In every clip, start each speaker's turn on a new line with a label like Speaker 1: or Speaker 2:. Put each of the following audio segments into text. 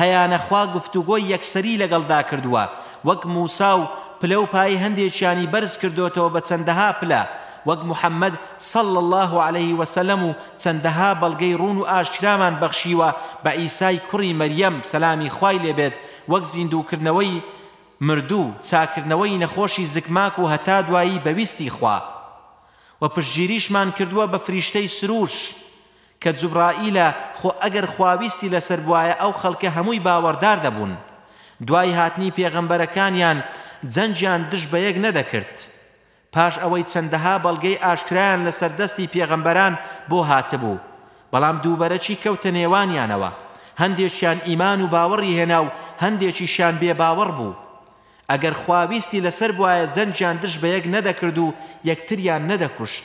Speaker 1: هەیانە خوا گفتوگۆی یەکسەری لەگەڵدا کردووە وەک موسا و پلە و پایەی هەندێکیانی بەرز کردۆتەوە بە چەندەها پلە وەک محمد صلی اللە علیە وسلم و چەندەها بەڵگەی ڕوون و ئاشکرامان بەخشیوە بە عیسای کوڕی مەریەم سەلامی خوای لێ بێت وەک زیندووکردنەوەی مردوو چاکردنەوەی نەخۆشی زکماک و هەتا دوایی بە ویستی خوا و پشتگیریشمان کردووە بە فریشتەی سروش کە جوبڕائیلە خۆ ئەگەر خوا ویستی لەسەر بوایە ئەو خەڵکە هەمووی باوەڕدار دەبوون دوای هاتنی پێغەمبەرەکانیان جەنگیان دژ بەیەک نەدەکرد پاش ئەوەی چەندەها بەڵگەی ئاشکرایان لەسەر دەستی پێغەمبەران بۆ هاتبوو بەڵام دووبەرەکی کەوتە نێوانیانەوە هەندێکیان ئیمان و باوەڕی هێنا و هەندێکیشیان بێ باوەڕ بوو ئەگەر خوا ویستی لەسەر بوایە جەنگیان دژ بەیەک نەدەکرد و یەکتریان نەدەکوشت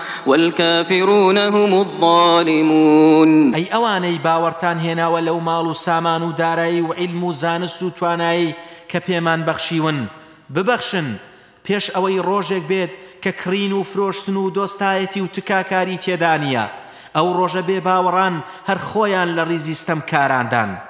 Speaker 2: والکافرون هم الظالمون. ئەی ئەوانەی باوەڕتان هێناوە
Speaker 1: لەو ماڵ و سامان و دارایی و عیلم و زانست و توانایەی کە پێمان بەخشیون، ببەخشن، پێش ئەوەی ڕۆژێک بێت کە کڕین و فرۆشتن و دۆستایەتی و تکاکاری تێدا نیە، ئەو ڕۆژە بێ باوەڕان هەر خۆیان لە ڕیزی ستەمکاراندان.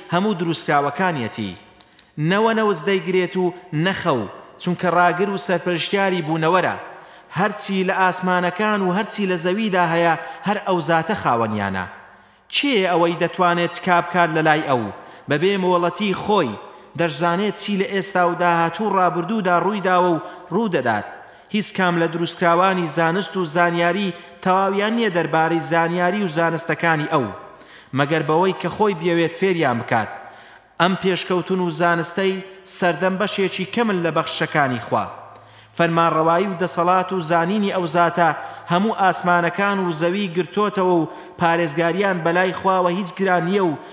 Speaker 1: هەموو دروستکراوەکانیەتی نەوە نەوز دەیگرێت و نە خەو چونکە ڕاگر و سەرپەرشتیاری بوونەوەرە هەرچی لە ئاسمانەکان و هەرچی لە زەویدا هەیە هەر ئەو زاتە خاوەنیانە کێیە ئەوەی دەتوانێت تکا بکات لەلای ئەو بەبێ مۆڵەتی خۆی دەشزانێت چی لە ئێستا و داهاتوو ڕابردوودا ڕوویداوە و ڕوودەدات هیچ کام لە دروستکراوانی زانست و زانیاری تەواویان نیە دەربارەی زانیاری و زانستەکانی ئەو، مەگەر بەوەی کە خۆی بیەوێت فێریان بکات. ئەم پێشکەوتن و زانستەی سەردەم بەشێکی کەمن لە بەخششەکانی خوا. فەرمانڕەوایی و دەسەڵات و زانینی ئەو زاتە هەموو ئاسمانەکان و زەوی گرتۆتەوە و پارێزگاریان بەلای خواوە هیچ گران نیە و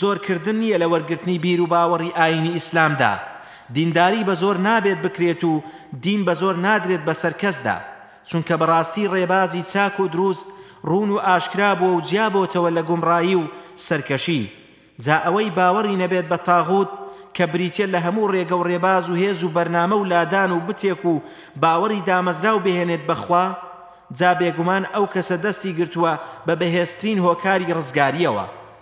Speaker 1: زۆر کردن نیە لە وەرگرتنی بیر و باوەڕی ئاینی ئیسلامدا، دینداری بە زۆر نابێت بکرێت و دین بە زۆر نادرێت بەسەر کەسدا، چونکە بەڕاستی ڕێبازی چاک و دروست ڕوون و ئاشکرا بووە و جیا بۆتەوە لە گومڕایی و سەرکەشی، جا ئەوەی باوەڕی نەبێت بە تاغوت کە بریتیە لە هەموو ڕێگە و ڕێباز و هێز و بەرنامە و لادان و بتێک و باوەڕی دامەزراو بهێنێت بە خوا جا بێگومان ئەو کەسە دەستی گرتووە بە بەهێزترین هۆکاری ڕزگاریەوە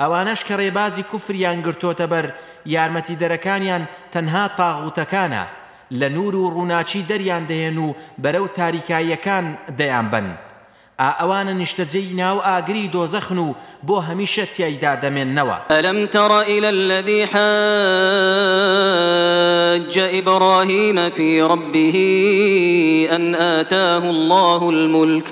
Speaker 1: ئەوانەش کە ڕێبازی کوفریان گرتۆتە بەر یارمەتیدەرەکانیان تەنها طاغوتەکانە لە نور و ڕوناکی دەریان دەهێن و بەرەو تاریکاییەکان دەیان بەن ئا ئەوانە نیشتەجێی ناو ئاگری دۆزەخن و بۆ هەمیشە تیایدا دەمێننەوە.
Speaker 2: الم تر الی الذی حاج ابراهیم فی ربه ان آتاه الله
Speaker 1: الملک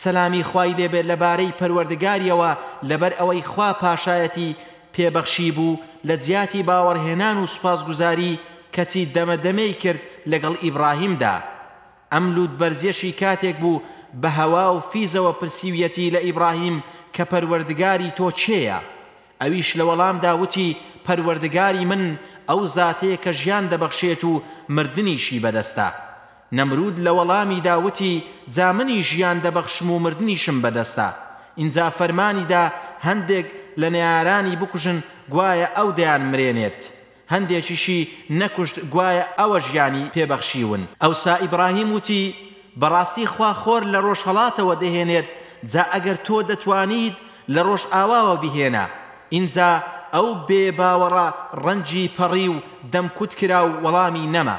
Speaker 1: سەلامی خوای لێ بێت لەبارەی پەروەردگاریەوە لەبەر ئەوەی خوا پاشایەتی پێ بەخشیبوو لەجیاتی باوەڕهێنان و سوپاسگوزاری کەچی دەمە دەمێی کرد لەگەڵ ئیبڕاهیمدا ئەم لووتبەرزیەشی کاتێک بوو بەهەواو فیزەوە پرسیویەتی لەئیبڕاهیم کەپەروەردگاری تۆ کێیە ئەویش لە وەڵامدا وتی، پەروەردگاری من ئەو زاتەیە کە ژیان دەبەخشێت و مردنیشی بەدەستە. نەمروود لە وەڵامیدا وتی، جا منیش ژیان دەبەخشم و مردنیشم بەدەستە. ئینجا فەرمانی دا هەندێک لە نەیارانی بکوژن گوایە ئەو دەیانمرێنێت. هەندێکیشی نەکوشت گوایە ئەوە ژیانی پێ بەخشیون، ئەوسا ئیبراهیم وتی، بەڕاستی خوا خۆر لە ڕۆژهەڵاتەوە دەهێنێت جا ئەگەر تۆ دەتوانیت لە ڕۆژئاواوە بیهێنە، ئینجا ئەو بێ باوەڕە ڕەنجی پەڕی و دەمکوت کرا و وەڵامی نەما.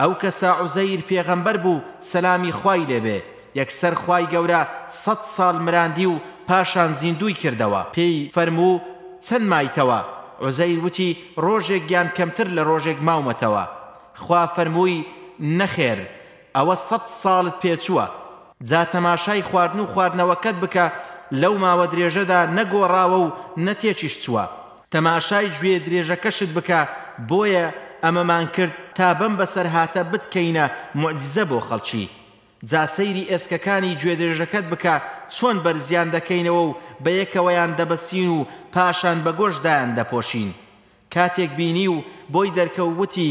Speaker 1: ئەو کەسە عوزەیر پێغەمبەر بوو سەلامی خوای لێ بێ یەکسەر خوای گەورە سەد ساڵ مراندی و پاشان زیندووی کردەوە پێی فەرموو چەند مایتەوە عوزەیر وتی ڕۆژێک یان کەمتر لە ڕۆژێک ماومەتەوە خوا فەرمووی نەخێر ئەوە سەد ساڵت پێچووە جا تەماشای خواردن و خواردنەوەکەت بکە لەو ماوە درێژەدا نەگۆڕاوە و نە تێکیش چووە تەماشای گوێ درێژەکەشت بکە بۆیە ئەمەمان کرد تا بەم بەسەرهاتە بتکەینە موعجیزە بۆ خەڵکی جا سەیری ئێسکەکانی گوێ درێژەکەت بکە چۆن بەرزیان دەکەینەوە و بەیەکەوەیان دەبەستین و پاشان بەگۆشت دایان دەپۆشین کاتێک بینی و بۆی دەرکەوت وتی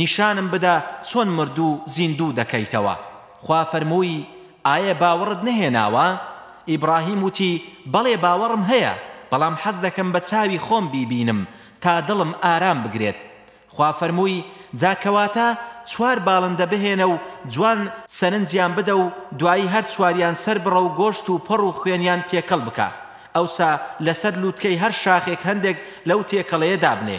Speaker 1: نیشانم بدە چۆن مردوو زیندوو دەکەیتەوە؟ خوا فەرمووی، ئایە باوەڕت نەهێناوە؟ ئیبڕاهیم وتی، بەڵێ باوەڕم هەیە، بەڵام حەز دەکەم بە چاوی خۆم بیبینم تا دڵم ئارام بگرێت. خوا فەرمووی، جا کەواتە چوار باڵندە بهێنە و جوان سەرنجیان بدە و دوایی هەر چواریان سەربڕە و گۆشت و پەڕ و خوێنیان تێکەڵ بکە، ئەوسا لەسەر لووتکەی هەر شاخێک هەندێک لەو تێکەڵەیە دابنێ،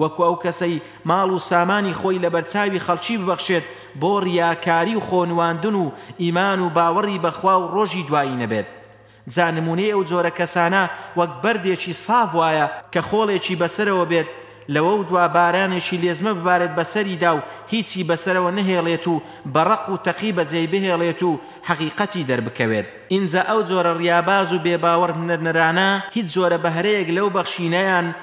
Speaker 1: وەکو ئەو کەسەی ماڵ و سامانی خۆی لەبەرچاوی خەڵکی ببەخشێت بۆ ڕیاکاری و خۆ نواندن و ئیمان و باوەڕی بەخوا و ڕۆژی دوایی نەبێت جا نمونەی ئەو جۆرە کەسانە وەک بەردێکی ساف وایە کە خۆڵێکی بەسەرەوە بێت لەوەو دوا بارانێکی لێزمە ببارێت بەسەریدا و هیچی بەسەرەوە نەهێڵێت و بە ڕەق و تەقی بەجێی بهێڵێت و حەقیقەتی دەربکەوێت. ئینجا ئەو جۆرە ڕیاباز و بێ باوەڕ بنەرنەرانە هیچ جۆرە بەهرەیەک لەو بەخشینەیان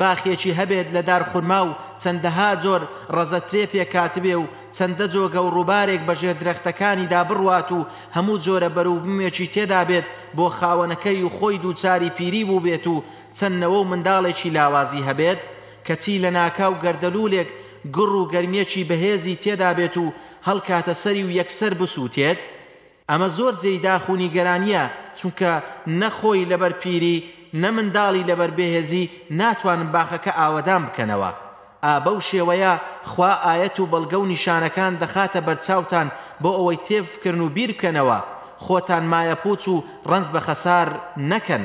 Speaker 1: باخێکی هەبێت لە دار خورما و چەندەها جۆر ڕەزە ترێ پێ کاتبێ و چەندە جۆگە و ڕووبارێک بە ژێر درەختەکانیدا بڕوات و هەموو جۆرە بەروبومێکی تێدا بێت بۆ خاوەنەکەی و خۆی دووچاری پیری بووبێت و چەند نەوە و منداڵێکی لاوازی هەبێت کەچی لە ناکاو گەردەلوولێک گڕ و گەرمیەکی بەهێزی تێدا بێت و هەڵکاتە سەری و یەکسەر بسووتێت. ئەمە زۆر جێی داخ و نیگەرانییە، چونکە نە خۆی لەبەر پیری، نە منداڵی لەبەر بێهێزی ناتوانن باخەکە ئاوەدان بکەنەوە. ئا بەو شێوەیە خوا ئایەت و بەڵگە و نیشانەکان دەخاتە بەرچاوتان بۆ ئەوەی تێبفکرن و بیربکەنەوە، خۆتان مایەپووچ و ڕەنج بە خەسار نەکەن.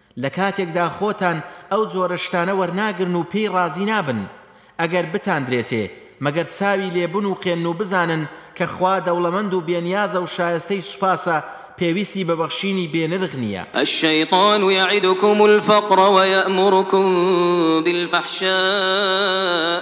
Speaker 1: لە کاتێکدا خۆتان ئەو جۆرە شتانە وەرناگرن و پێی ڕازی نابن ئەگەر بتاندرێتێ مەگەر چاوی لێ بنووقێنن و بزانن کە خوا دەوڵەمەند و بێنیازە و شایەستەی سوپاسە پێویستی بە بەخشینی بێنرخ نییە.
Speaker 2: الشیطان یعدکم الفقر ویأمرکم بالفحشاء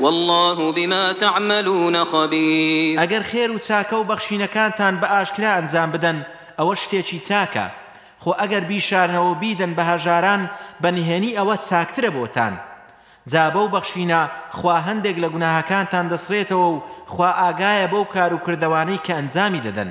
Speaker 2: واللە بما تعملون خبیر.
Speaker 1: ئەگەر خێر و چاکە و بەخشینەکانتان بە ئاشکرا ئەنجام بدەن ئەوە شتێکی چاکە، خۆ ئەگەر بیشارنەوە و بیدەن بە هەژاران بە نهێنی ئەوە چاکترە بۆتان. جا بەو بەخشینە خوا هەندێک لە گوناهەکانتان دەسڕێتەوە و خوا ئاگایە بەو کار و کردەوانەی کە ئەنجامی دەدەن.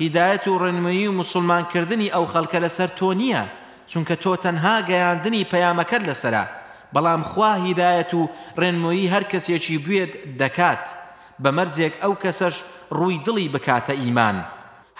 Speaker 1: هیدایەت و ڕێنمویی و موسوڵمان کردنی ئەو خەڵکە لەسەر تۆ نیە چونکە تۆ تەنها گەیاندنی پەیامەکەت لەسەرە بەڵام خوا هیدایەت و ڕێنمویی هەر کەسێکی بوێت دەکات بە مەرجێک ئەو کەسەش ڕووی دڵی بکاتە ئیمان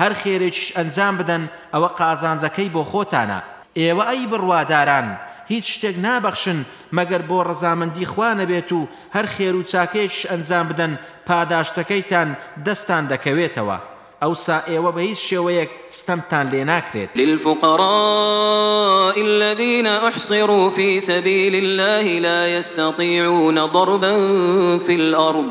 Speaker 1: هەر خێرێکیش ئەنجام بدەن ئەوە قازانجەکەی بۆ خۆتانە ئێوە ئەی بڕواداران هیچ شتێک نابەخشن مەگەر بۆ ڕەزامەندی خوا نەبێت و هەر خێر و چاکەیەکیش ئەنجام بدەن پاداشتەکەیتان دەستتان دەکەوێتەوە ئەوسا ئێوە بە هیچ شێوەیەک ستەمتان لێ ناکرێت.
Speaker 2: للفقراء الذین احصروا فی سبیل اللە لا یستطیعون ضربا
Speaker 1: فی الارض،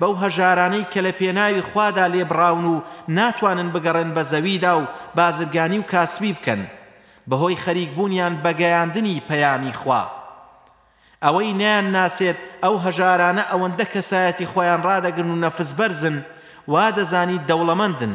Speaker 1: بەو هەژارانەی کە لە پێناوی خوادا لێبڕاون و ناتوانن بگەڕێن بە زەویدا و بازرگانی و کاسبی بکەن بەهۆی خەریک بوونیان بە گەیاندنی پەیامی خوا ئەوەی نەیانناسێت ئەو هەژارانە ئەوەندە کەسایەتی خۆیان ڕادەگرن و نەفس بەرزن وا دەزانی دەوڵەمەندن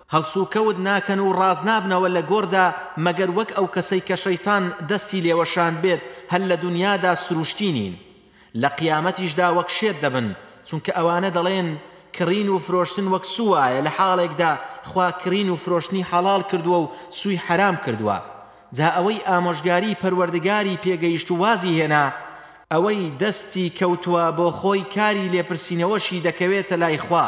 Speaker 1: هەڵسوکەوت ناکەن و ڕاست نابنەوە لە گۆڕدا مەگەر وەک ئەو کەسەی کە شەیتان دەستی لێ وەشاندبێت هەر لە دونیادا سروشتی نین لە قیامەتیشدا وەک شێت دەبن چونکە ئەوانە دەڵێن کڕین و فرۆشتن وەک سو وایە لە حاڵێکدا خوا کڕین و فرۆشتنی حەڵاڵ کردووە و سوی حەرام کردووە جا ئەوەی ئامۆژگاری پەروەردگاری پێ گەیشت و وازی هێنا ئەوەی دەستی کەوتووە بۆ خۆی کاری لێپرسینەوەشی دەکەوێتە لای خوا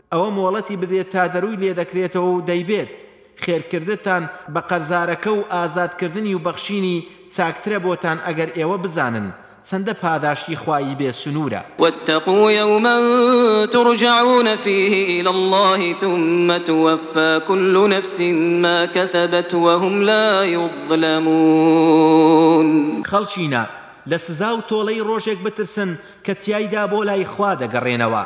Speaker 2: ئەوە مۆڵەتی بدرێت تا دەرووی لێ دەکرێتەوە و دەیبێت، خێرکردتان بە قەرزارەکە و ئازادکردنی و بەخشینی چاکترە بۆتان ئەگەر ئێوە بزانن چەندە پاداشتی خوایی بێ سنوورە.
Speaker 3: واتقوا یوما ترجعون فیه الی اللە ثم توفی کل نفس ما کسبت وهم لا یظلمون.
Speaker 2: خەڵکینە، لە سزا و تۆڵەی ڕۆژێک بترسن کە تیایدا بۆ لای خوا دەگەڕێنەوە.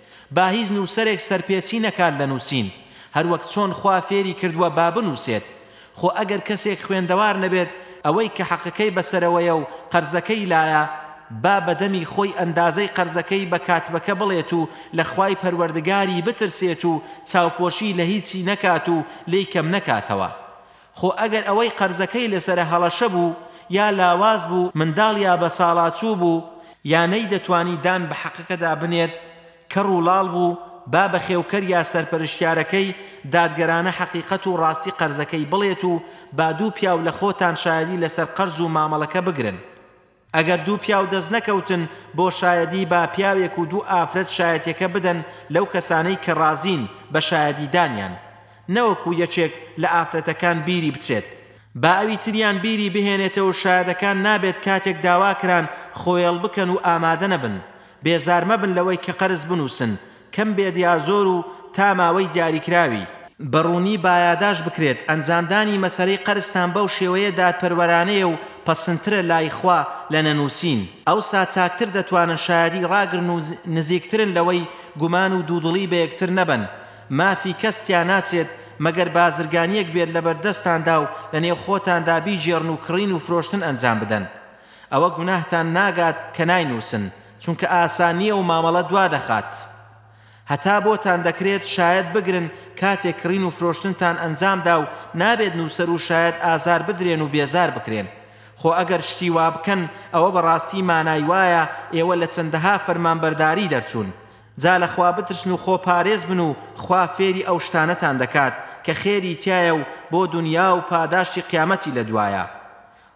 Speaker 2: با هیچ نووسەرێک سەرپێچی نەکات لە نووسین، هەروەک چۆن خوا فێری کردووە با بنووسێت. خۆ ئەگەر کەسێک خوێندەوار نەبێت، ئەوەی کە حەقەکەی بەسەرەوەیە و قەرزەکەی لایە، با بە دەمی خۆی ئەندازەی قەرزەکەی بە کاتبەکە بڵێت و لە خوای پەروەردگاری بترسێت و چاوپۆشی لە هیچی نەکات و لێی کەم نەکاتەوە. خۆ ئەگەر ئەوەی قەرزەکەی لەسەرە هەڵەشە بوو یا لاواز بوو، منداڵ یا بەساڵاچوو بوو، یا نەیدەتوانی دان بە حەقەکەدا بنێت، کەڕ و ڵاڵ بوو،
Speaker 1: با بەخێوکەر یا سەرپەرشتیارەکەی دادگەرانە حەقیقەت و ڕاستی قەرزەکەی بڵێت و با دوو پیاو لە خۆتان شایەدی لەسەر قەرز و مامەڵەکە بگرن. ئەگەر دوو پیاو دەست نەکەوتن بۆ شایەدی با پیاوێک و دوو ئافرەت شایەتیەکە بدەن لەو کەسانەی کە ڕازین بە شایەدی دانیان نەوەکو یەکێک لە ئافرەتەکان بیری بچێت با ئەوی تریان بیری بهێنێتەوە شایەدەکان نابێت کاتێک داواکران خۆێڵ بکەن و ئامادە نەبن بێزار مەبن لەوەی کە قەرز بنوسن کەم بێت یا زۆر و تا ماوەی دیاریکراوی. بە ڕوونی بایاداشت بکرێت ئەنجامدانی مەسەلەی قەرزتان بەو شێوەیە دادپەروەرانەیە و پەسندترە لای خوا لە نەنووسین، ئەوسا چاکتر دەتوانن شایەدی ڕاگرن و نزیکترن لەوەی گومان و دوودڵی بە یەکتر نەبەن، مافی کەس تیا ناچێت مەگەر بازرگانییەک بێت لەبەردەستاندا و لەنێو خۆتاندا بیگێڕن و کڕین و فرۆشتن ئەنجام بدەن. ئەوە گوناهتان ناگات کە ناینووسن چونکە ئاسان نییە و مامەڵە دوا دەخات هەتا بۆتان دەکرێت شایەت بگرن کاتێک کڕین و فرۆشتنتان ئەنجام دا و نابێت نووسەر و شایەت ئازار بدرێن و بێزار بکرێن خۆ ئەگەر شتی وا بکەن ئەوە بەڕاستی مانای وایە ئێوە لە چەندەها فەرمانبەرداری دەرچوون جا لە خوا بترسن و خۆ پارێز بن و خوا فێری ئەو شتانەتان دەکات کە خێری تیایە و بۆ دونیا و پاداشتی قیامەتی لە دوایە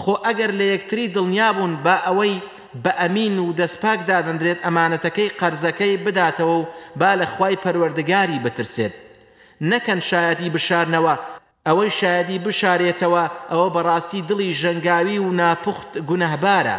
Speaker 1: خۆ ئەگەر لە یەکتری دڵنیا بوون با ئەوەی بە ئەمین و دەستپاک دادەندرێت ئەمانەتەکەی، قەرزەکەی، بداتەوە و با لە خوای پەروەردگاری بترسێت نەکەن شایەدی بشارنەوە، ئەوەی شایەدی بشارێتەوە ئەوە بەڕاستی دڵی ژەنگاوی و
Speaker 2: ناپوخت گوناهبارە.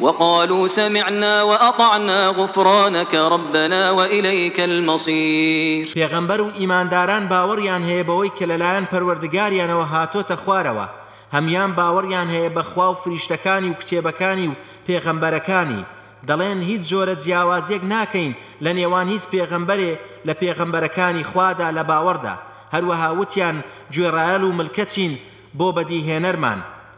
Speaker 2: وقالوا سمعنا وأطعنا غفرانک ربنا وإلیک المصیر.
Speaker 1: پێغەمبەر و ئیمانداران باوەڕیان هەیە بەوەی کە لەلایەن پەروەردگاریانەوە هاتۆتە خوارەوە، هەموان باوەڕیان هەیە بە خوا و فریشتەکانی و کتێبەکانی و پێغەمبەرەکانی، دەڵێن هیچ جۆرە جیاوازیەک ناکەین لە نێوان هیچ پێغەمبەرێ لە پێغەمبەرەکانی خوادا لە باوەڕدا، هەروەها وتیان گوێڕایەڵ و ملکەچین بۆ بەدیهێنەرمان.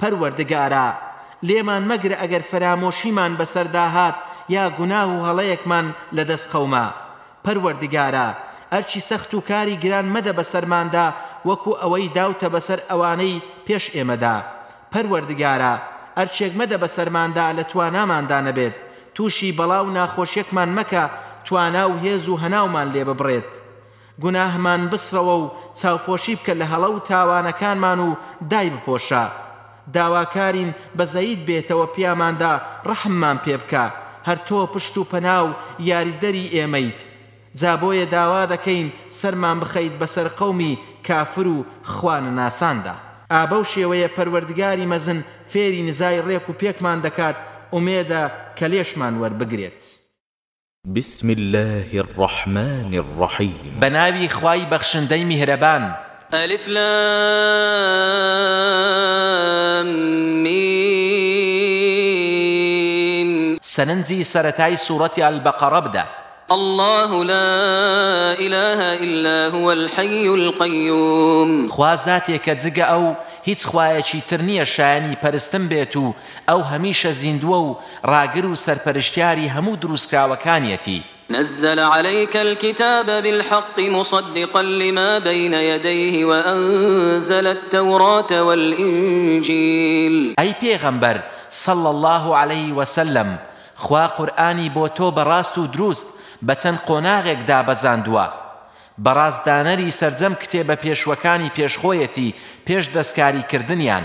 Speaker 1: پەروەردگارا لێمان مەگرە ئەگەر فەرامۆشیمان بەسەردا هات یا گوناه و هەڵەیەکمان لەدەست قەوما پەروەردگارا ئەرکی سەخت و کاری گران مەدە بەسەرماندا وەکو ئەوەی داوتە بەسەر ئەوانەی پێش ئێمەدا پەروەردگارا ئەرکێک مەدە بەسەرماندا لە تواناماندا نەبێت توشی بەڵا و ناخۆشیەکمان مەکە توانا و هێز و هەناومان لێببڕێت گوناهمان بسڕەوە و چاوپۆشی بکە لە هەڵە و تاوانەکانمان و دایبپۆشە. داواکارین بەزەییت بێتەوە پیاماندا ڕەحممان پێ بکە، هەر تۆ پشت و پەنا و یاریدەری ئێمەیت. جا بۆیە داوا دەکەین سەرمان بخەیت بەسەر قەومی کافر و خوا نەناساندا. ئا بەو شێوەیە پەروەردگاری مەزن فێری نزای ڕێک و پێکمان دەکات، ئومێدە کە لێشمان وەربگرێت.
Speaker 4: بسم اللە الرحمن الرحیم.
Speaker 1: بەناوی خوای بەخشندەی میهرەبان.
Speaker 2: الف لام میم.
Speaker 1: سەرنجی سەرەتای سورەتی البقرە بدە.
Speaker 2: اللە لا الە الا هو الحی القیوم.
Speaker 1: خوا زاتێکە جگە ئەو هیچ خوایەکی تر نیە شایەنی پەرستن بێت و ئەو هەمیشە زیندووە و ڕاگر و سەرپەرشتیاری هەموو دروستکراوەکانیەتی.
Speaker 2: نزل علیک الکتاب بالحق مصدقا لما بین یدیه وانزل التوراة والانجیل.
Speaker 1: ئەی پێغەمبەر صلی اللە علیه وسلم خوا قورئانی بۆ تۆ بە ڕاست و دروست بە چەند قۆناغێک دابەزاندووە. بەڕاست دانەری سەرجەم کتێبە پێشووەکانی پێش خۆیەتی پێش دەستکاری کردنیان.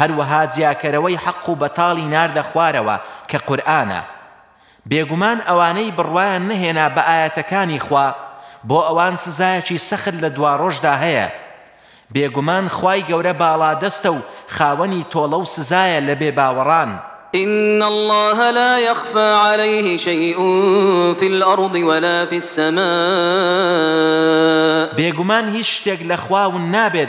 Speaker 1: هەروەها جیاکەرەوەی حەق و بەتاڵی ناردە خوارەوە کە قورئانە. بێگومان ئەوانەی بڕوایان نەهێنا بە ئایەتەکانی خوا، بۆ ئەوان سزایەکی سەخت لە دواڕۆژدا هەیە. بێگومان خوای گەورە باڵادەستە و خاوەنی تۆڵە و سزایە لە بێباوەڕان.
Speaker 2: ان اللە لا یخفی علیه شیء فی الارض ولا فی السماء.
Speaker 1: بێگومان هیچ شتێک لە خوا ون نابێت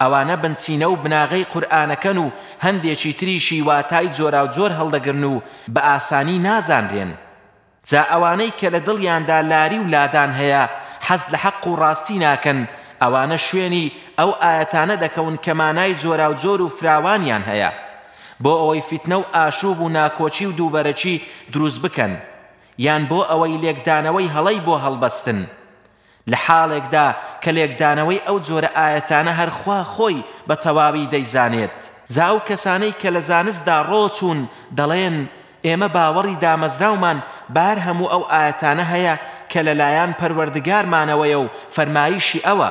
Speaker 1: ئەوانە بنچینە و بناغەی قورئانەکەن و هەندێکی تریشی واتای جۆراوجۆر هەڵدەگرن و بە ئاسانی نازانرێن جا ئەوانەی کە لە دڵیاندا لاری و لادان هەیە حەز لە حەق و ڕاستی ناکەن ئەوانە شوێنی ئەو ئایەتانە دەکەون کە مانای جۆراوجۆر و فراوانیان هەیە بۆ ئەوەی فیتنە و ئاشوب و ناکۆکی و دووبەرەکی دروست بکەن یان بۆ ئەوەی لێکدانەوەی هەڵەی بۆ هەڵبەستن لە حاڵێکدا کە لێکدانەوەی ئەو جۆرە ئایەتانە هەر خوا خۆی بە تەواوی دەیزانێت، جا ئەو کەسانەی کە لە زانستدا ڕۆچوون دەڵێن، ئێمە باوەڕی دامەزراومان بەهەر هەموو ئەو ئایەتانە هەیە کە لەلایان پەروەردگارمانەوەیە و فەرمایشی ئەوە،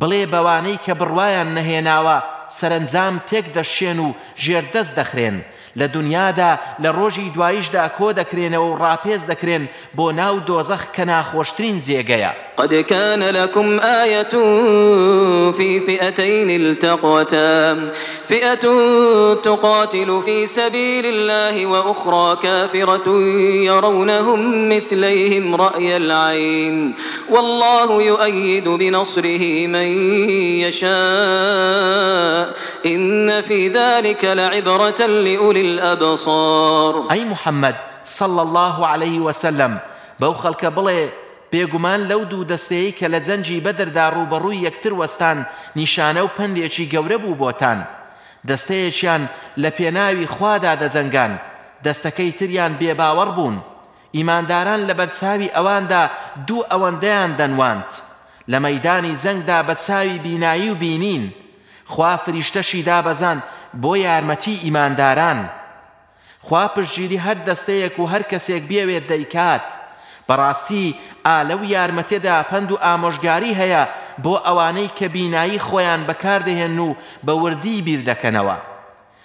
Speaker 1: بڵێ بەوانەی کە بڕوایان نەهێناوە سەرەنجام تێک دەشکێن و ژێردەست دەخرێن لە دونیادا لە ڕۆژی دوایشدا کۆ دەکرێنەوە و ڕاپێچ دەکرێن بۆ ناو دۆزەخ کە ناخۆشترین جێگەیە.
Speaker 2: قد کان لکم آیە فی فئتین التقتا فئە تقاتل فی سبیل الله و اخری کافرە یرونهم مثلیهم رای العین واللە یوئەید بنصره من یشاء ان فی ذلک لعبرە لئولی الابصار.
Speaker 1: ئەی محمد صلی اللە علیە وسلم بەو خەڵکە بڵێ، بێگومان لەو دوو دەستەیەی کە لە جەنگی بەدردا ڕووبەڕووی یەکتر وەستان نیشانە و پەندێکی گەورە بوو بۆتان، دەستەیەکیان لە پێناوی خوادا دەجەنگان، دەستەکەی تریان بێباوەڕ بوون، ئیمانداران لەبەرچاوی ئەواندا دوو ئەوەندەیان دەنواند، لە مەیدانی جەنگدا بە چاوی بینایی و بینین، خوا فریشتەشی دابەزاند بۆ یارمەتیی ئیمانداران. خوا پشتگیری هەر دەستەیەک و هەر کەسێک بیەوێت دەیکات. بەڕاستی ئا لەو یارمەتیەدا پەند و ئامۆژگاری هەیە بۆ ئەوانەی کە بینایی خۆیان بەکاردەهێنن و بە وردی بیردەکەنەوە.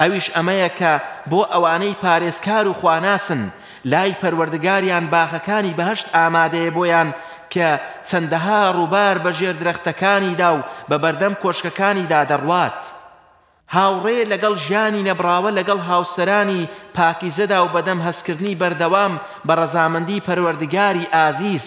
Speaker 1: ئەویش ئەمەیە کە بۆ ئەوانەی پارێزکار و خواناسن، لای پەروەردگاریان باخەکانی بەهەشت ئامادەیە بۆیان کە چەندەها ڕووبار بە ژێر درەختەکانیدا و بە بەردەم کۆشکەکانیدا دەڕوات. هاوڕێ لەگەڵ ژیانی نەبڕاوە لەگەڵ هاوسەرانی پاکیزەدا و بەدەم هەستکردنی بەردەوام بە ڕەزامەندی پەروەردگاری ئازیز،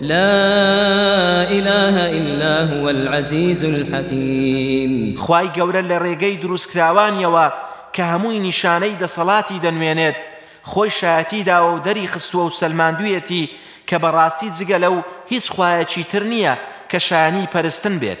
Speaker 2: لا اله الا هو العزیز الحکیم.
Speaker 1: خوای گەورە لە رێگەی دروستکراوانیەوە کە هەمووی نیشانەی دەسەڵاتی دەنوێنێت خۆی شایەتی داوە و دەری خستووە و سەلماندوویەتی کە بەڕاستی جگە لەو هیچ خوایەکی تر نییە کە شایەنی پەرستن بێت،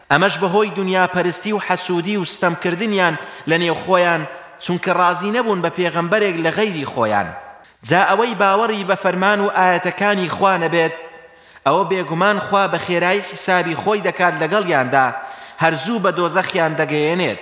Speaker 1: ئەمەش بەهۆی دونیاپەرستی و حەسودی و ستەمکردنیان لەنێو خۆیان چونکە ڕازی نەبوون بە پێغەمبەرێک لە غەیری خۆیان جا ئەوەی باوەڕی بە فەرمان و ئایەتەکانی خوا نەبێت ئەوە بێگومان خوا بەخێرایی حیسابی خۆی دەکات لەگەڵیاندا هەر زوو بە دۆزەخیان دەگەیەنێت.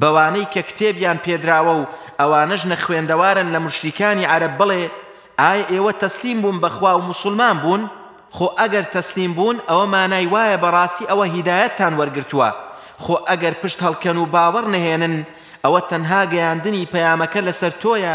Speaker 1: بەوانەی کە کتێبیان پێدراوە و ئەوانەش نەخوێندەوارن لە موشریکانی عەرەب بڵێ، ئایا ئێوە تەسلیم بوون بە خوا و موسڵمان بوون؟ خۆ ئەگەر تەسلیم بوون ئەوە مانای وایە بەڕاستی ئەوە هیدایەتتان وەرگرتووە، خۆ ئەگەر پشت هەڵکەن و باوەڕ نەهێنن ئەوە تەنها گەیاندنی پەیامەکە لەسەر تۆیە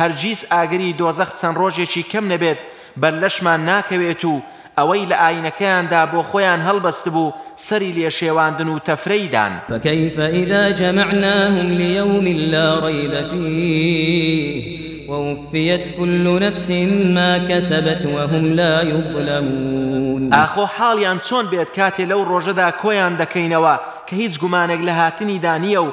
Speaker 1: هەرگیز ئاگری دۆزەخ چەند ڕۆژێکی کەم نەبێت بەر لەشمان ناکەوێت و ئەوەی لە ئاینەکەیاندا بۆ خۆیان هەڵبەستبوو سەری لێ شێواندن و تەفرەی دان.
Speaker 2: فكيف إذا جمعناهم ليوم لا ريب فيه ووفيت كل نفس ما كسبت وهم لا يظلمون
Speaker 1: ئاخۆ حاڵیان چۆن بێت کاتێ لەو ڕۆژەدا کۆیان دەکەینەوە کە هیچ گومانێک لە هاتنیدا نییە و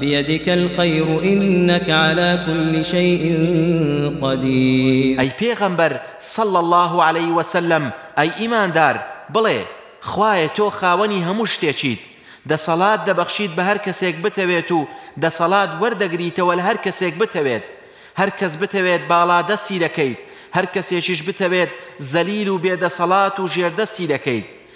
Speaker 2: بیدک الخیر انک علی کل شیء قدیر.
Speaker 1: ئەی پێغەمبەر صلی اللە علیە وسلم ئەی ئیماندار بڵێ، خوایە تۆ خاوەنی هەموو شتێکیت، دەسەڵات دەبەخشیت بە هەر کەسێک بتەوێت و دەسەڵات وەردەگریتەوە لە هەر کەسێک بتەوێت، هەر کەس بتەوێت باڵا دەستی دەکەیت، هەر کەسێکیش بتەوێت زەلیل و بێدەسەڵات و ژێردەستی دەکەیت،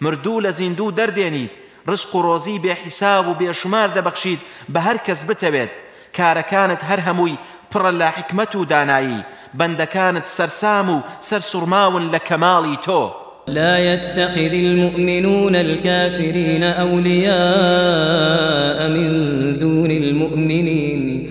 Speaker 1: مردوو لە زیندوو دەردێنیت، ڕزق و ڕۆزی بێ حیساب و بێ شومار دەبەخشیت بە هەر کەس بتەوێت، کارەکانت هەر هەمووی پڕە لە حیکمەت و دانایی، بەندەکانت سەرسام و سەرسوڕماون لە کەماڵی تۆ.
Speaker 2: لا یتخذ المومنون الکافرین اولیاء من دون
Speaker 1: المومنین.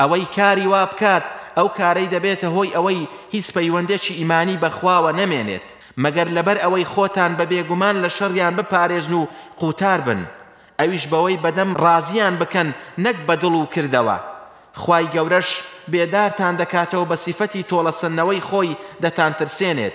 Speaker 1: ئەوەی کاری وا بکات ئەو کارەی دەبێتە هۆی ئەوەی هیچ پەیوەندێکی ئیمانی بە خواوە نەمێنێت مەگەر لەبەر ئەوەی خۆتان بە بێگومان لە شەڕیان بپارێزن و قوتار بن ئەویش بەوەی بەدەم ڕازیان بکەن نەک بە دڵ و کردەوە خوای گەورەش بێدارتان دەکاتەوە بە سیفەتی تۆڵەسەندنەوەی خۆی دەتانترسێنێت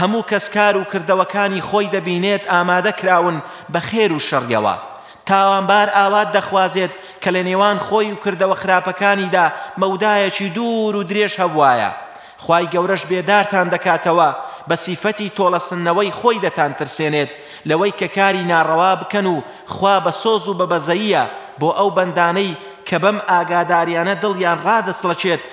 Speaker 1: هەموو کەس کار و کردەوەکانی خۆی دەبینێت ئامادە کراون بە خێر و شەڕیەوە، تاوانبار ئاوات دەخوازێت کە لە نێوان خۆی و کردەوە خراپەکانیدا مەودایەکی دوور و درێژ هەبوایە، خوای گەورەش بێدارتان دەکاتەوە بە سیفەتی تۆڵەسنەوەی خۆی دەتان ترسێنێت لەوەی کە کاری ناڕەوا بکەن و خوا بە سۆز و بە بەزەییە بۆ ئەو بەندانەی کە بەم ئاگاداریانە دڵیان ڕادەچڵەکێت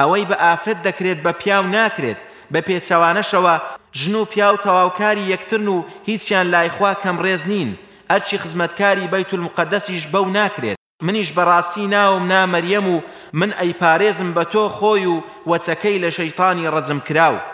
Speaker 1: ئەوەی بە ئافرەت دەکرێت بە پیاو ناکرێت، بە پێچەوانەشەوە ژن و پیاو تەواوکاری یەکترن و هیچیان لای خوا کەمڕێز نین، ئەرکی خزمەتکاری بەیت المقدسیش بەو ناکرێت. منیش بەڕاستی ناوم نا مەریەم و من ئەیپارێزم بە تۆ خۆی و وەچەکەی لە شەیتانی ڕەجمکراو.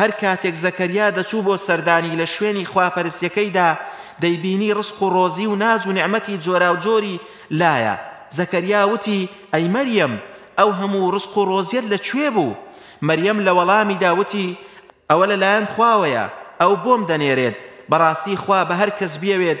Speaker 1: هەر کاتێک زەکەریا دەچوو بۆ سەردانی لە شوێنی خواپەرستیەکەیدا دەیبینی ڕزق و ڕۆزی و ناز و نیعمەتی جۆراو جۆری لایە، زەکەریا وتی، ئەی مەریەم ئەو هەموو ڕزق و ڕۆزیەت لە کوێ بوو؟ مەریەم لە وەڵامیدا وتی، ئەوە لە لایەن خواوەیە، ئەو بۆم دەنێرێت، بەڕاستی خوا بە هەر کەس بیەوێت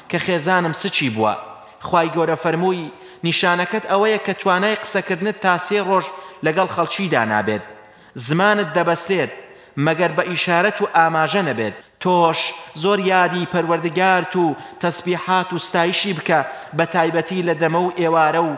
Speaker 1: کە خێزانم سچی بووە خوای گەورە فەرمووی نیشانەکەت ئەوەیە کە توانای قسەکردنت تا سێ ڕۆژ لەگەڵ خەڵکیدا نابێت زمانت دەبەسرێت مەگەر بە ئیشارەت و ئاماژە نەبێت تۆش زۆر یادی پەروەردگارت و تەسبیحات و ستایشی بکە بەتایبەتی لە دەمەو ئێوارە و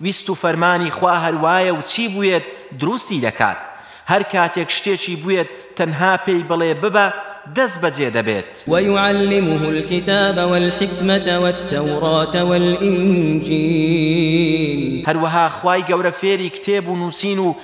Speaker 1: ویست و فەرمانی خوا هەر وایە و چی بوێت دروستی دەکات. هەر کاتێک شتێکی بوێت تەنها پێی بڵێ ببە دەست بەجێ دەبێت.
Speaker 2: ویعلمه الکتاب والحکمە والتوراة والانجیل.
Speaker 1: هەروەها خوای گەورە فێری کتێب و نووسین و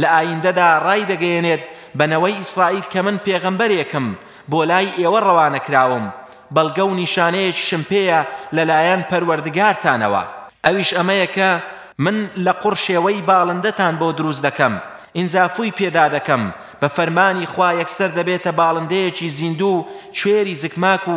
Speaker 1: لە ئایندەدا ڕایدەگەیەنێت بە نەوەی ئیسرائیل کە من پێغەمبەرێکم بۆ لای ئێوە ڕەوانەکراوم بەڵگە و نیشانەیەکیشم پێیە لەلایەن پەروەردگارتانەوە ئەویش ئەمەیە کە من لە قوڕ شێوەی باڵندەتان بۆ دروست دەکەم ئینجا فووی پێدا دەکەم بە فەرمانی خوا یەکسەر دەبێتە باڵندەیەکی زیندوو و کوێری زکماک و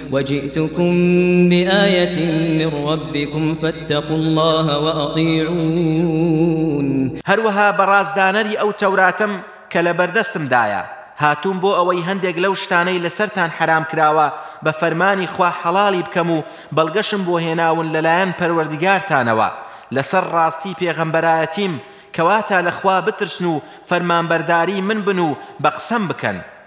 Speaker 2: وجئتکم بآیة من ربکم فاتقوا الله وأطیعون.
Speaker 1: هەروەها بەڕاست دانەری ئەو تەوراتەم کە لەبەردەستم دایە، هاتووم بۆ ئەوەی هەندێک لەو شتانەی لەسەرتان حەرام کراوە بە فەرمانی خوا حەڵاڵی بکەم و بەڵگەشم بۆ هێناون لەلایەن پەروەردگارتانەوە لەسەر ڕاستی پێغەمبەرایەتیم کەواتە لە خوا بترسن و فەرمانبەرداری من بن و بە قسەم بکەن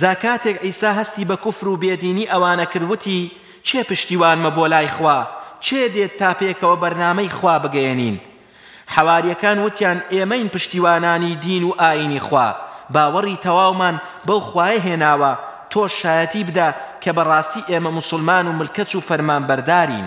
Speaker 2: جا
Speaker 1: کاتێک عیسا هەستی بە کوفر و بێدینی ئەوانە کرد وتی، کێ پشتیوانمە بۆ لای خوا؟ کێ دێت تا پێکەوە بەرنامەی خوا بگەیەنین؟ حەوارییەکان وتیان، ئێمەین پشتیوانانی دین و ئایینی خوا، باوەڕی تەواومان بەو خوایە هێناوە، تۆش شایەتی بدە کە بەڕاستی ئێمە موسڵمان و ملکەچ و
Speaker 2: فەرمانبەردارین.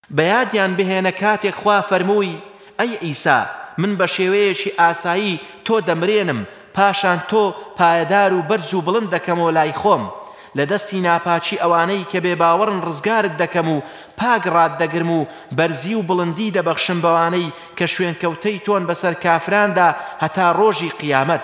Speaker 1: بەیادیان بهێنە کاتێک خوا فەرمووی، ئەی عیسا، من بە شێوەیەکی ئاسایی تۆ دەمرێنم، پاشان تۆ پایەدار و بەرز و بڵند دەکەمەوە لای خۆم. لە دەستی ناپاکی ئەوانەی کە بێباوەڕن ڕزگارت دەکەم و پاک ڕاتدەگرم و بەرزی و بڵندی دەبەخشم بەوانەی کە شوێنکەوتەی تۆن بەسەر کافراندا هەتا ڕۆژی قیامەت.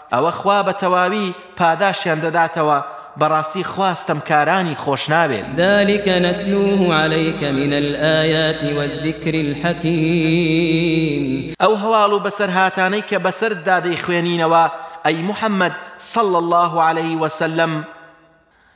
Speaker 1: ئەوە خوا بە تەواوی پاداشتیان دەداتەوە، بەڕاستی خوا ستەمکارانی خۆشناوێت.
Speaker 2: ذلک نتلوه علیک من الآیات والذکر الحکیم.
Speaker 1: ئەو هەواڵ و بەسەرهاتانەی کە بەسەرتدا دەیخوێنینەوە، ئەی محمد صلی اللە علیه وسلم،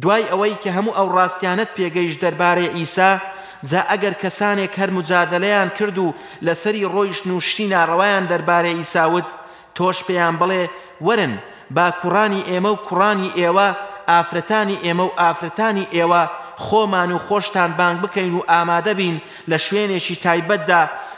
Speaker 1: دوای ئەوەی کە هەموو ئەو ڕاستیانەت پێگەیشت دەربارەی عیسا، جا ئەگەر کەسانێک هەر موجادەلەیان کرد و لەسەری ڕۆیشتن و شتی ناڕەوایان دەربارەی عیسا وت، تۆش پێیان بڵێ، وەرن، با کوڕانی ئێمە و کوڕانی ئێوە، ئافرەتانی ئێمە و ئافرەتانی ئێوە، خۆمان و خۆشتان بانگ بکەین و ئامادە بین لە شوێنێکی تایبەتدا،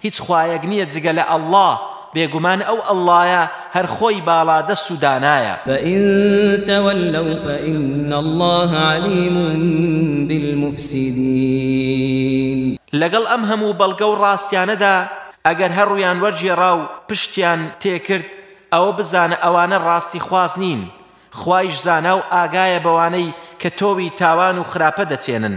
Speaker 1: هیچ خوایەک نیە جگە لە اللە، بێگومان ئەو اللەیە هەر خۆی باڵادەست و دانایە.
Speaker 2: فَإِن تَوَلَّوْا فَإِنَّ اللَّهَ عَلِیمٌ بِالْمُفْسِدِینَ.
Speaker 1: لەگەڵ ئەم هەموو بەڵگە و ڕاستیانەدا ئەگەر هەر ڕوویان وەرگێڕا و پشتیان تێکرد ئەوە بزانە ئەوانە ڕاستی خواز نین، خوایش زانا و ئاگایە بەوانەی کە تۆوی تاوان و خراپە دەچێنن.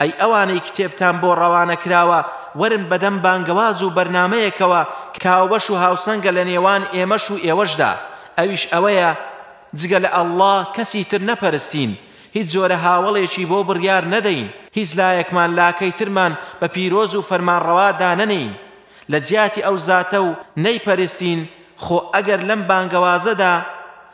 Speaker 1: ئەی ئەوانەی کتێبتان بۆ ڕەوانە کراوە وەرن بەدەم بانگەواز و بەرنامەیەکەوە کاوەش و هاوسەنگە لە نێوان ئێمەش و ئێوەشدا ئەویش ئەوەیە جگە لە اللە کەسی تر نەپەرستین هیچ جۆرە هاوەڵێکی بۆ بڕیار نەدەین هیچ لایەکمان لاکەی ترمان بە پیرۆز و فەرمانڕەوا دانەنێین لە جیاتی ئەو زاتە و نەیپەرستین خۆ ئەگەر لەم بانگەوازەدا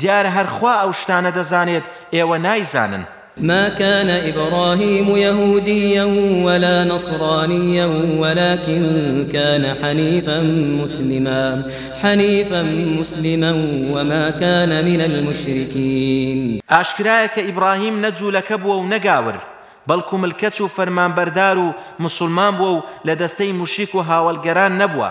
Speaker 1: دیارە هەر خوا ئەو شتانە دەزانێت ئێوە نایزانن.
Speaker 2: ما كان ابراهیم یهودیا ولا نصرانیا ولکن کان حنیفا مسلما حنیفا مسلما وما کان من المشرکین.
Speaker 1: ئاشکرایە کە ئیبراهیم نە جوولەکە بووە و نە گاور، بەڵکو ملکەچ و فەرمانبەردار و مسوڵمان بووە و لە دەستەی موشریک و هاوەڵگەران نەبووە.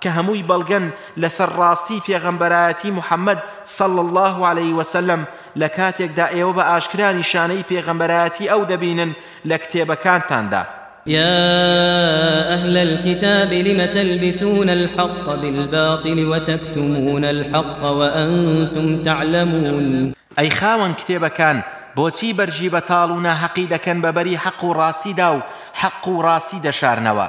Speaker 1: کە هەمووی بەڵگەن لەسەر ڕاستی پێغەمبەرایەتی محمد صلی اللە علیە وسلم لە کاتێکدا ئێوە بە ئاشکرا نیشانەی پێغەمبەرایەتی ئەو دەبینن لە کتێبەکانتاندا.
Speaker 2: یا اهل الکتاب لم تلبسون الحق بالباطل وتکتمون الحق وانتم تعلمون.
Speaker 1: ئەی خاوەن کتێبەکان بۆچی بەرگی بەتاڵ و ناهەقی دەکەن بە بەری حەق و ڕاستیدا و حەق و ڕاستی دەشارنەوە؟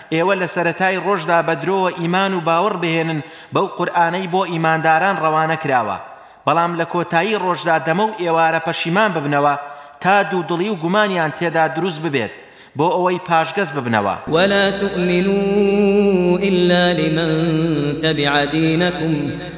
Speaker 1: ئێوە لە سەرەتای ڕۆژدا بە درۆوە ئیمان و باوەڕ بهێنن بەو قورئانەی بۆ ئیمانداران ڕەوانە کراوە، بەڵام لە کۆتایی ڕۆژدا دەمە و ئێوارە پەشیمان ببنەوە تا دوودڵی و گومانیان تێدا دروست ببێت بۆ ئەوەی پاشگەز ببنەوە.
Speaker 2: ولا تؤمنوا الا لمن تبع
Speaker 1: دینکم،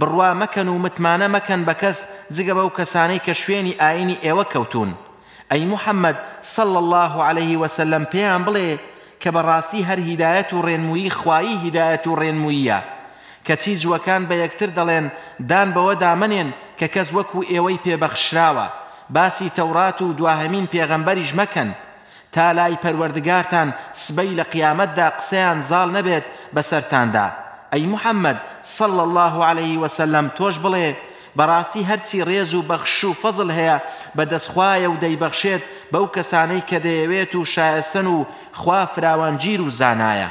Speaker 1: بڕوا مەکەن و متمانە مەکەن بە کەس جگە بەو کەسانەی کە شوێنی ئاینی ئێوە کەوتوون ئەی محمد صلی اللە علیه وسلم پێیان بڵێ کە بەڕاستی هەر هیدایەت و ڕێنمووی خوایی هیدایەت و ڕێنموویە کەچی جووەکان بە یەکتر دەڵێن دان بەوەدا مەنێن کە کەس وەکو ئێوەی پێبەخشراوە باسی تەورات و دواهەمین پێغەمبەریش مەکەن تا لای پەروەردگارتان سبەی لە قیامەتدا قسەیان زاڵ نەبێت بەسەرتاندا، ئەی محمد صلی اللە علیە وسلم تۆش بڵێ، بەڕاستی هەرچی ڕێز و بەخشش و فەزڵ هەیە بەدەست خوایە و دەیبەخشێت بەو کەسانەی کە دەیەوێت و شایەستەن و خوا فراوانگیر و زانایە.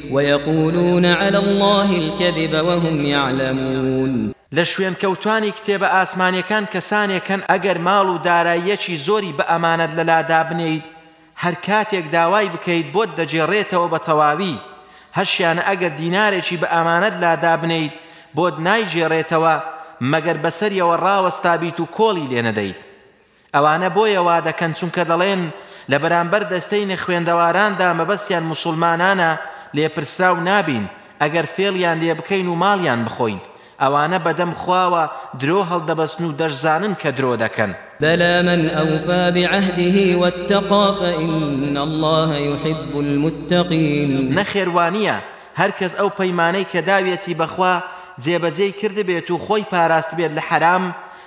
Speaker 2: ویقولون علی اللە الکذب وهم یعلمون.
Speaker 1: لە شوێنکەوتوانی کتێبە ئاسمانیەکان کەسانێکن ئەگەر ماڵ و داراییەکی زۆری بە ئەمانەت لەلا دابنێیت هەر کاتێک داوای بکەیت بۆت دەگێڕێتەوە بە تەواوی هەشیانە ئەگەر دینارێکی بە ئەمانەت لا دابنێیت بۆت نایگێڕێتەوە مەگەر بەسەریەوە ڕاوەستابیت و کۆڵی لێ نەدەیت ئەوانە بۆیە وا دەکەن چونکە دەڵێن لە بەرامبەر دەستەی نەخوێندەواراندا مەبەستیان موسوڵمانانە لێپرسراو نابین ئەگەر فێڵیان لێ بکەین و ماڵیان بخۆین ئەوانە بەدەم خواوە درۆ هەڵدەبەستن و دەشزانن کە درۆ دەکەن.
Speaker 2: بەلا من ئەوفا بعهده واتقا فان اللە یحب المتقین.
Speaker 1: نەخێر وانیە هەرکەس ئەو پەیمانەی کە داویەتی بەخوا جێبەجێی کردبێت و خۆی پاراستبێت لە
Speaker 2: حەرام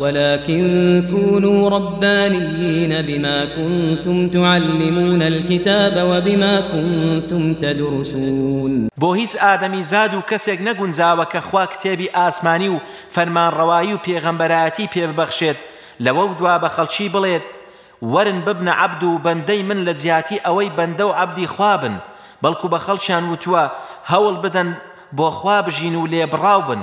Speaker 2: ولکن کونوا
Speaker 1: ربانیین بما کنتم تعلمون الکتاب و
Speaker 2: بما کنتم تدرسون.
Speaker 1: بۆ هیچ ئادەمیزاد و کەسێک نەگونجاوە کە خوا کتێبی ئاسمانی و فەرمانڕەوایی و پێغەمبەرایەتی پێ ببەخشێت لەوەو دوا بە خەڵکی بڵێت وەرن ببنە عەبد و بەندەی من لە جیاتی ئەوەی بەندە و عەبدی خوا بن بەڵکو بە خەڵکیان وتووە هەوڵ بدەن بۆ خوا بژین و لێبڕاو بن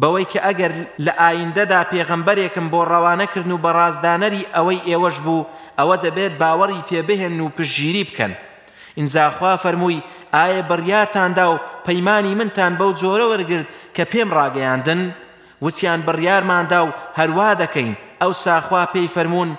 Speaker 1: بەوەی کە ئەگەر لە ئایندەدا پێغەمبەرێکم بۆ ڕەوانە کردن و بەڕازدانەری ئەوەی ئێوەش بوو ئەوە دەبێت باوەڕی پێ بهێن و پشتگیری بکەن ئینجا خوا فەرمووی ئایا بڕیارتاندا و پەیمانی منتان بەو جۆرە وەرگرت کە پێم ڕاگەیاندن وتیان بڕیارماندا و هەروا دەکەین ئەو ساخوا پێی فەرمونون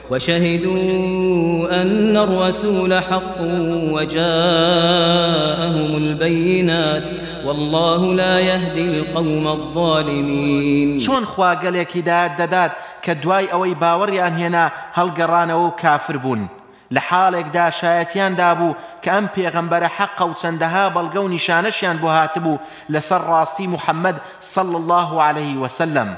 Speaker 2: وشهدوا ان الرسول حق وجاءهم البینات والله لا یهدی القوم الظالمین
Speaker 1: چۆن خوا گەلێک هیدایەت دەدات کە دوای ئەوەی باوەڕیان هێنا هەڵگەڕانەوە و کافر بوون لە حاڵێکدا شایەتیان دابوو کە ئەم پێغەمبەرە حەقە و چەندەها بەڵگە و نیشانەشیان بۆ هاتبوو لەسەر ڕاستی محمد صلی اللە علیه وسلم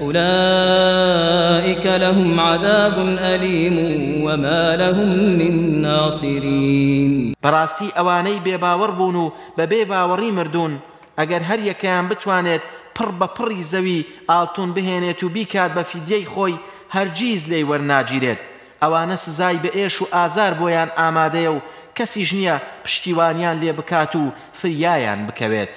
Speaker 1: اولئک لهم عذاب الیم و
Speaker 5: ما لهم من ناصرین.
Speaker 1: بەڕاستی ئەوانەی بێباوەڕ بوون و بە بێ باوەڕی مردوون، ئەگەر هەر یەکەیان بتوانێت پڕ بە پڕی زەوی ئاڵتوون بهێنێت و بیکات بە فیدیەی خۆی هەرگیز لێی وەرناگیرێت، ئەوانە سزای بە ئێش و ئازار بۆیان ئامادەیە و کەسیش نییە پشتیوانیان لێ بکات و فریایان بکەوێت.